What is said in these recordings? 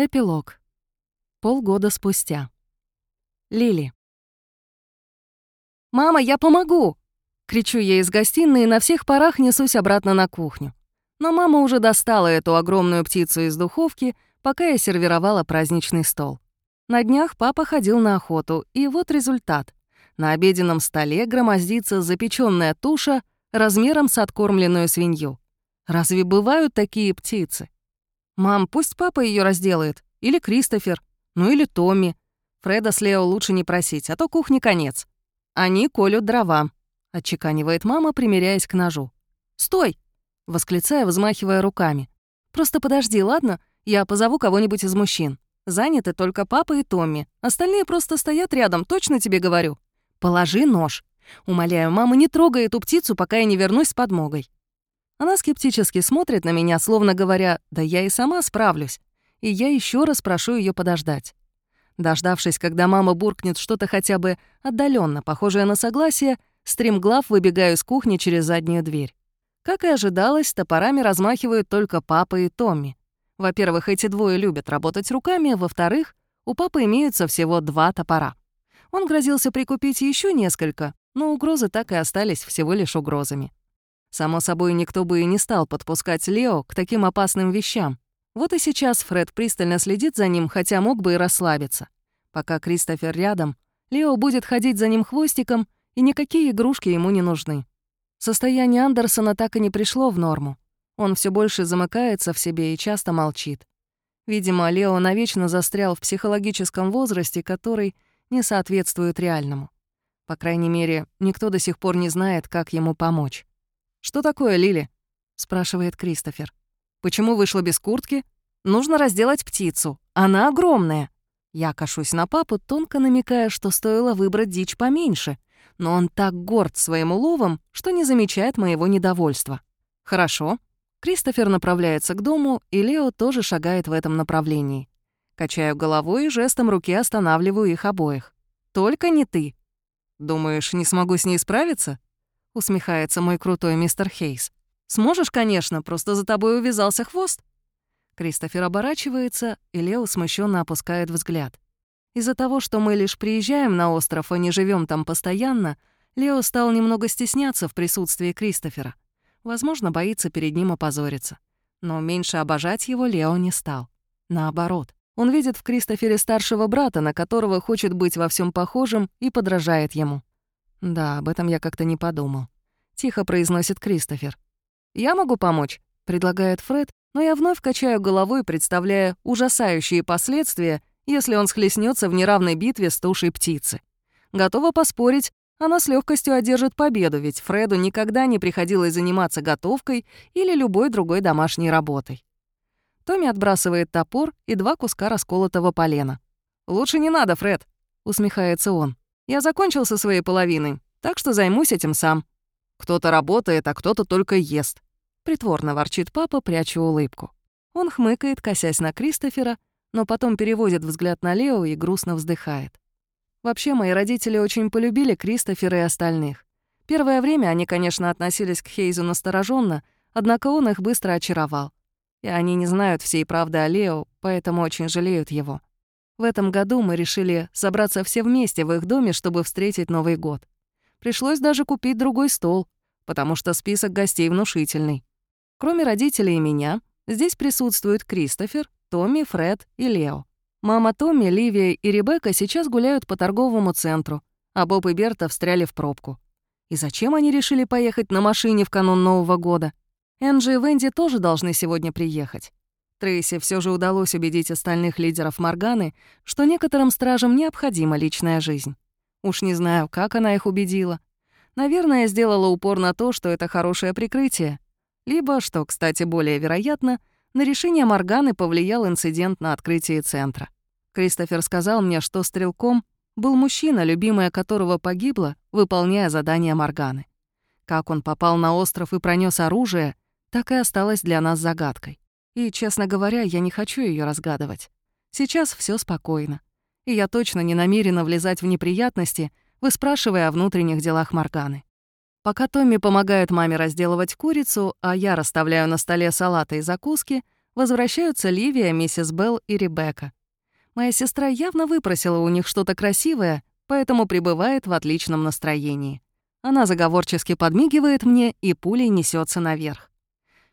Эпилог. Полгода спустя. Лили. «Мама, я помогу!» Кричу я из гостиной и на всех парах несусь обратно на кухню. Но мама уже достала эту огромную птицу из духовки, пока я сервировала праздничный стол. На днях папа ходил на охоту, и вот результат. На обеденном столе громоздится запеченная туша размером с откормленную свинью. Разве бывают такие птицы? «Мам, пусть папа ее разделает. Или Кристофер. Ну или Томми. Фреда с Лео лучше не просить, а то кухне конец. Они колют дрова», — отчеканивает мама, примеряясь к ножу. «Стой!» — восклицая, взмахивая руками. «Просто подожди, ладно? Я позову кого-нибудь из мужчин. Заняты только папа и Томми. Остальные просто стоят рядом, точно тебе говорю. Положи нож. Умоляю, мама, не трогай эту птицу, пока я не вернусь с подмогой. Она скептически смотрит на меня, словно говоря, «Да я и сама справлюсь». И я еще раз прошу ее подождать. Дождавшись, когда мама буркнет что-то хотя бы отдаленно похожее на согласие, стремглав выбегаю из кухни через заднюю дверь. Как и ожидалось, топорами размахивают только папа и Томми. Во-первых, эти двое любят работать руками, во-вторых, у папы имеются всего два топора. Он грозился прикупить еще несколько, но угрозы так и остались всего лишь угрозами. Само собой, никто бы и не стал подпускать Лео к таким опасным вещам. Вот и сейчас Фред пристально следит за ним, хотя мог бы и расслабиться. Пока Кристофер рядом, Лео будет ходить за ним хвостиком, и никакие игрушки ему не нужны. Состояние Андерсона так и не пришло в норму. Он все больше замыкается в себе и часто молчит. Видимо, Лео навечно застрял в психологическом возрасте, который не соответствует реальному. По крайней мере, никто до сих пор не знает, как ему помочь. «Что такое, Лили?» — спрашивает Кристофер. «Почему вышла без куртки? Нужно разделать птицу. Она огромная». Я кашусь на папу, тонко намекая, что стоило выбрать дичь поменьше. Но он так горд своим уловом, что не замечает моего недовольства. «Хорошо». Кристофер направляется к дому, и Лео тоже шагает в этом направлении. Качаю головой и жестом руки останавливаю их обоих. «Только не ты». «Думаешь, не смогу с ней справиться?» — усмехается мой крутой мистер Хейс. «Сможешь, конечно, просто за тобой увязался хвост». Кристофер оборачивается, и Лео смущенно опускает взгляд. Из-за того, что мы лишь приезжаем на остров, а не живем там постоянно, Лео стал немного стесняться в присутствии Кристофера. Возможно, боится перед ним опозориться. Но меньше обожать его Лео не стал. Наоборот, он видит в Кристофере старшего брата, на которого хочет быть во всем похожим и подражает ему. «Да, об этом я как-то не подумал», — тихо произносит Кристофер. «Я могу помочь», — предлагает Фред, но я вновь качаю головой, представляя ужасающие последствия, если он схлестнется в неравной битве с тушей птицы. Готова поспорить, она с легкостью одержит победу, ведь Фреду никогда не приходилось заниматься готовкой или любой другой домашней работой. Томми отбрасывает топор и два куска расколотого полена. «Лучше не надо, Фред», — усмехается он. Я закончил со своей половиной, так что займусь этим сам. Кто-то работает, а кто-то только ест. Притворно ворчит папа, пряча улыбку. Он хмыкает, косясь на Кристофера, но потом переводит взгляд на Лео и грустно вздыхает. Вообще, мои родители очень полюбили Кристофера и остальных. Первое время они, конечно, относились к Хейзу настороженно, однако он их быстро очаровал. И они не знают всей правды о Лео, поэтому очень жалеют его. В этом году мы решили собраться все вместе в их доме, чтобы встретить Новый год. Пришлось даже купить другой стол, потому что список гостей внушительный. Кроме родителей и меня, здесь присутствуют Кристофер, Томми, Фред и Лео. Мама Томми, Ливия и Ребекка сейчас гуляют по торговому центру, а Боб и Берта встряли в пробку. И зачем они решили поехать на машине в канун Нового года? Энджи и Венди тоже должны сегодня приехать. Трейси все же удалось убедить остальных лидеров Морганы, что некоторым стражам необходима личная жизнь. Уж не знаю, как она их убедила. Наверное, сделала упор на то, что это хорошее прикрытие. Либо, что, кстати, более вероятно, на решение Морганы повлиял инцидент на открытии центра. Кристофер сказал мне, что стрелком был мужчина, любимая которого погибла, выполняя задание Морганы. Как он попал на остров и пронес оружие, так и осталось для нас загадкой. И, честно говоря, я не хочу ее разгадывать. Сейчас все спокойно. И я точно не намерена влезать в неприятности, выспрашивая о внутренних делах Морганы. Пока Томми помогает маме разделывать курицу, а я расставляю на столе салаты и закуски, возвращаются Ливия, миссис Белл и Ребекка. Моя сестра явно выпросила у них что-то красивое, поэтому пребывает в отличном настроении. Она заговорчески подмигивает мне и пулей несется наверх.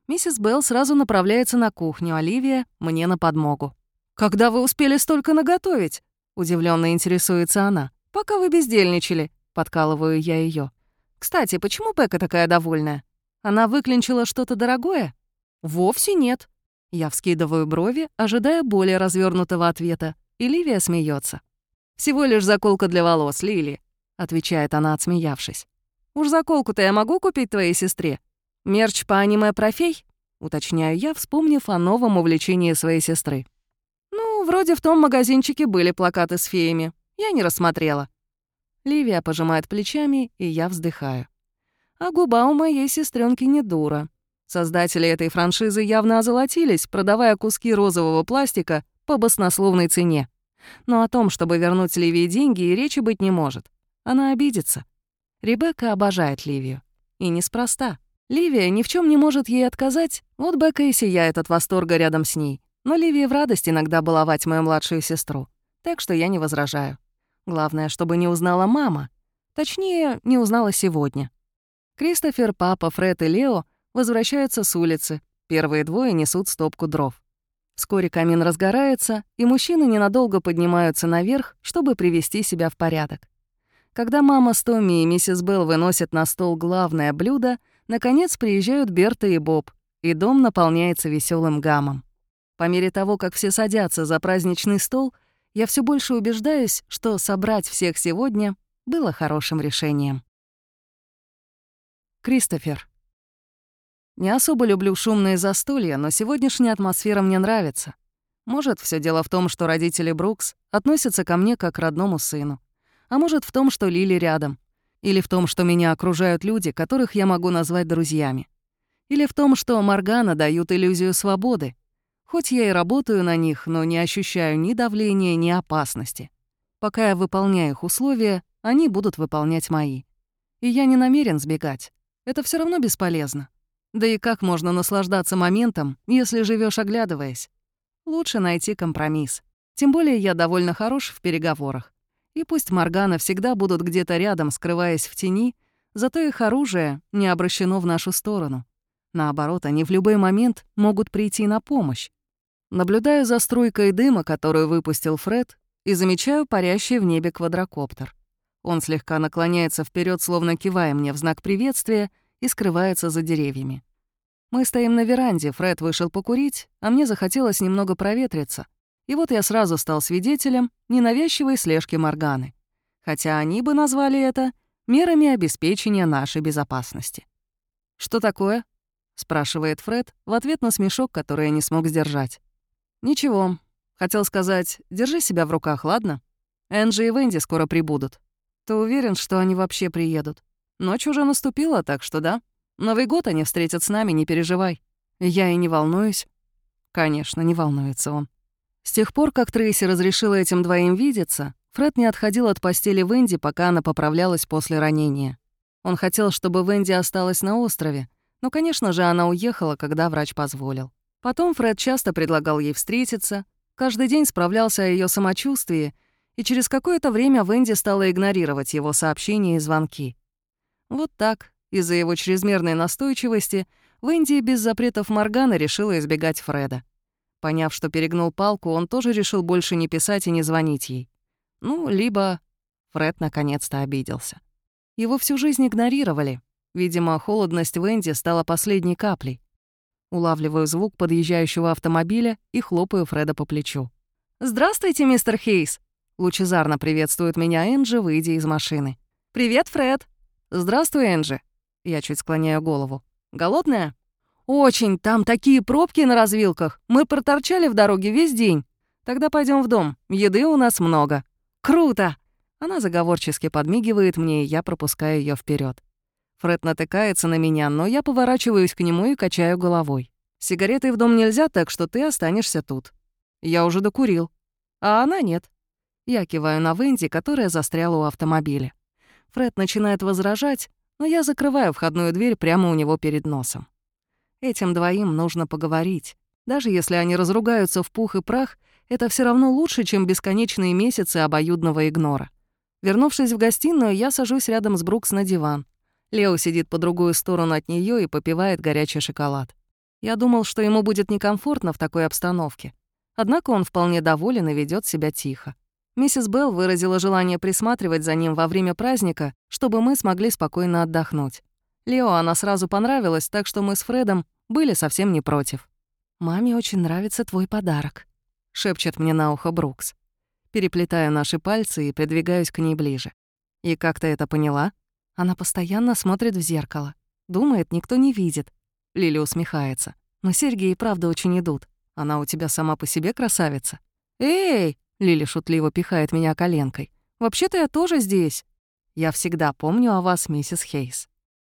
Миссис Белл сразу направляется на кухню, Оливия — мне на подмогу. «Когда вы успели столько наготовить?» — удивленно интересуется она. «Пока вы бездельничали», — подкалываю я ее. «Кстати, почему Бека такая довольная? Она выклинчила что-то дорогое?» «Вовсе нет». Я вскидываю брови, ожидая более развернутого ответа, и Ливия смеется. «Всего лишь заколка для волос, Лили», — отвечает она, отсмеявшись. «Уж заколку-то я могу купить твоей сестре? Мерч по аниме «Профей»?» — уточняю я, вспомнив о новом увлечении своей сестры. «Ну, вроде в том магазинчике были плакаты с феями. Я не рассмотрела». Ливия пожимает плечами, и я вздыхаю. А губа у моей сестренки не дура. Создатели этой франшизы явно озолотились, продавая куски розового пластика по баснословной цене. Но о том, чтобы вернуть Ливии деньги, и речи быть не может. Она обидится. Ребекка обожает Ливию. И неспроста. Ливия ни в чем не может ей отказать, вот Бека и сияет от восторга рядом с ней. Но Ливии в радость иногда баловать мою младшую сестру. Так что я не возражаю. Главное, чтобы не узнала мама. Точнее, не узнала сегодня. Кристофер, папа, Фред и Лео возвращаются с улицы. Первые двое несут стопку дров. Вскоре камин разгорается, и мужчины ненадолго поднимаются наверх, чтобы привести себя в порядок. Когда мама с Томми и миссис Белл выносят на стол главное блюдо, наконец приезжают Берта и Боб, и дом наполняется веселым гамом. По мере того, как все садятся за праздничный стол, я все больше убеждаюсь, что собрать всех сегодня было хорошим решением. Кристофер. Не особо люблю шумные застолья, но сегодняшняя атмосфера мне нравится. Может, все дело в том, что родители Брукс относятся ко мне как к родному сыну. А может, в том, что Лили рядом. Или в том, что меня окружают люди, которых я могу назвать друзьями. Или в том, что Моргана дают иллюзию свободы. Хоть я и работаю на них, но не ощущаю ни давления, ни опасности. Пока я выполняю их условия, они будут выполнять мои. И я не намерен сбегать. Это все равно бесполезно. Да и как можно наслаждаться моментом, если живешь оглядываясь? Лучше найти компромисс. Тем более я довольно хорош в переговорах. И пусть Моргана всегда будут где-то рядом, скрываясь в тени, зато их оружие не обращено в нашу сторону. Наоборот, они в любой момент могут прийти на помощь. Наблюдаю за струйкой дыма, которую выпустил Фред, и замечаю парящий в небе квадрокоптер. Он слегка наклоняется вперед, словно кивая мне в знак приветствия, и скрывается за деревьями. Мы стоим на веранде, Фред вышел покурить, а мне захотелось немного проветриться. И вот я сразу стал свидетелем ненавязчивой слежки Морганы. Хотя они бы назвали это мерами обеспечения нашей безопасности. «Что такое?» — спрашивает Фред в ответ на смешок, который я не смог сдержать. «Ничего. Хотел сказать, держи себя в руках, ладно? Энджи и Венди скоро прибудут. Ты уверен, что они вообще приедут?» Ночь уже наступила, так что да. Новый год они встретят с нами, не переживай. Я и не волнуюсь. Конечно, не волнуется он. С тех пор, как Трейси разрешила этим двоим видеться, Фред не отходил от постели Венди, пока она поправлялась после ранения. Он хотел, чтобы Венди осталась на острове, но, конечно же, она уехала, когда врач позволил. Потом Фред часто предлагал ей встретиться, каждый день справлялся о ее самочувствии, и через какое-то время Венди стала игнорировать его сообщения и звонки. Вот так, из-за его чрезмерной настойчивости, Венди без запретов Моргана решила избегать Фреда. Поняв, что перегнул палку, он тоже решил больше не писать и не звонить ей. Ну, либо Фред наконец-то обиделся. Его всю жизнь игнорировали. Видимо, холодность Венди стала последней каплей. Улавливаю звук подъезжающего автомобиля и хлопаю Фреда по плечу. «Здравствуйте, мистер Хейс!» Лучезарно приветствует меня Энджи, выйдя из машины. «Привет, Фред!» «Здравствуй, Энджи». Я чуть склоняю голову. «Голодная?» «Очень. Там такие пробки на развилках. Мы проторчали в дороге весь день. Тогда пойдем в дом. Еды у нас много». «Круто!» Она заговорчески подмигивает мне, и я пропускаю ее вперед. Фред натыкается на меня, но я поворачиваюсь к нему и качаю головой. «Сигареты в дом нельзя, так что ты останешься тут». Я уже докурил. А она нет. Я киваю на Венди, которая застряла у автомобиля. Фред начинает возражать, но я закрываю входную дверь прямо у него перед носом. Этим двоим нужно поговорить. Даже если они разругаются в пух и прах, это все равно лучше, чем бесконечные месяцы обоюдного игнора. Вернувшись в гостиную, я сажусь рядом с Брукс на диван. Лео сидит по другую сторону от нее и попивает горячий шоколад. Я думал, что ему будет некомфортно в такой обстановке. Однако он вполне доволен и ведет себя тихо. Миссис Белл выразила желание присматривать за ним во время праздника, чтобы мы смогли спокойно отдохнуть. Лео она сразу понравилась, так что мы с Фредом были совсем не против. «Маме очень нравится твой подарок», — шепчет мне на ухо Брукс. Переплетаю наши пальцы и придвигаюсь к ней ближе. И как ты это поняла? Она постоянно смотрит в зеркало. Думает, никто не видит. Лили усмехается. Но серьги и правда очень идут. Она у тебя сама по себе красавица. «Эй!» — Лили шутливо пихает меня коленкой. «Вообще-то я тоже здесь». «Я всегда помню о вас, миссис Хейс».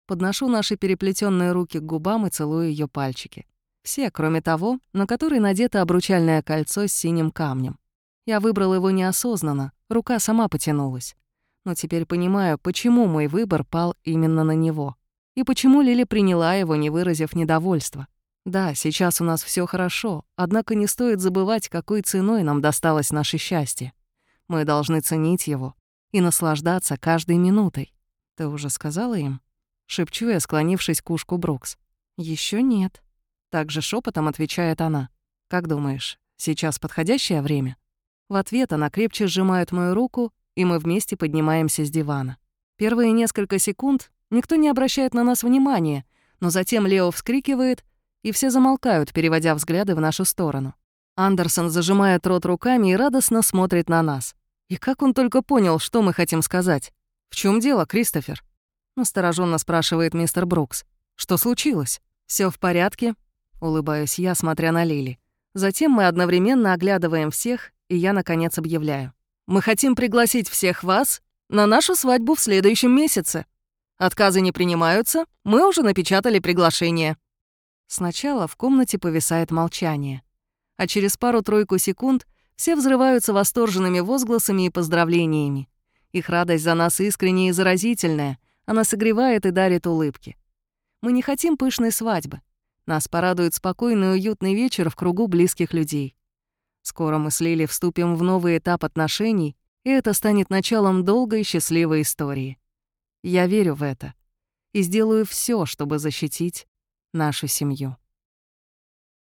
Подношу наши переплетенные руки к губам и целую ее пальчики. Все, кроме того, на который надето обручальное кольцо с синим камнем. Я выбрал его неосознанно, рука сама потянулась. Но теперь понимаю, почему мой выбор пал именно на него. И почему Лили приняла его, не выразив недовольства. Да, сейчас у нас все хорошо, однако не стоит забывать, какой ценой нам досталось наше счастье. Мы должны ценить его и наслаждаться каждой минутой. Ты уже сказала им? Шепчу я, склонившись к ушку Брукс. Еще нет. Также шепотом отвечает она. Как думаешь, сейчас подходящее время? В ответ она крепче сжимает мою руку, и мы вместе поднимаемся с дивана. Первые несколько секунд никто не обращает на нас внимания, но затем Лео вскрикивает, и все замолкают, переводя взгляды в нашу сторону. Андерсон зажимает рот руками и радостно смотрит на нас. И как он только понял, что мы хотим сказать? «В чем дело, Кристофер?» Настороженно спрашивает мистер Брукс. «Что случилось? Все в порядке?» Улыбаюсь я, смотря на Лили. Затем мы одновременно оглядываем всех и я, наконец, объявляю. «Мы хотим пригласить всех вас на нашу свадьбу в следующем месяце. Отказы не принимаются, мы уже напечатали приглашение». Сначала в комнате повисает молчание, а через пару-тройку секунд все взрываются восторженными возгласами и поздравлениями. Их радость за нас искренняя и заразительная, она согревает и дарит улыбки. Мы не хотим пышной свадьбы. Нас порадует спокойный и уютный вечер в кругу близких людей. Скоро мы с Лили вступим в новый этап отношений, и это станет началом долгой счастливой истории. Я верю в это и сделаю все, чтобы защитить нашу семью.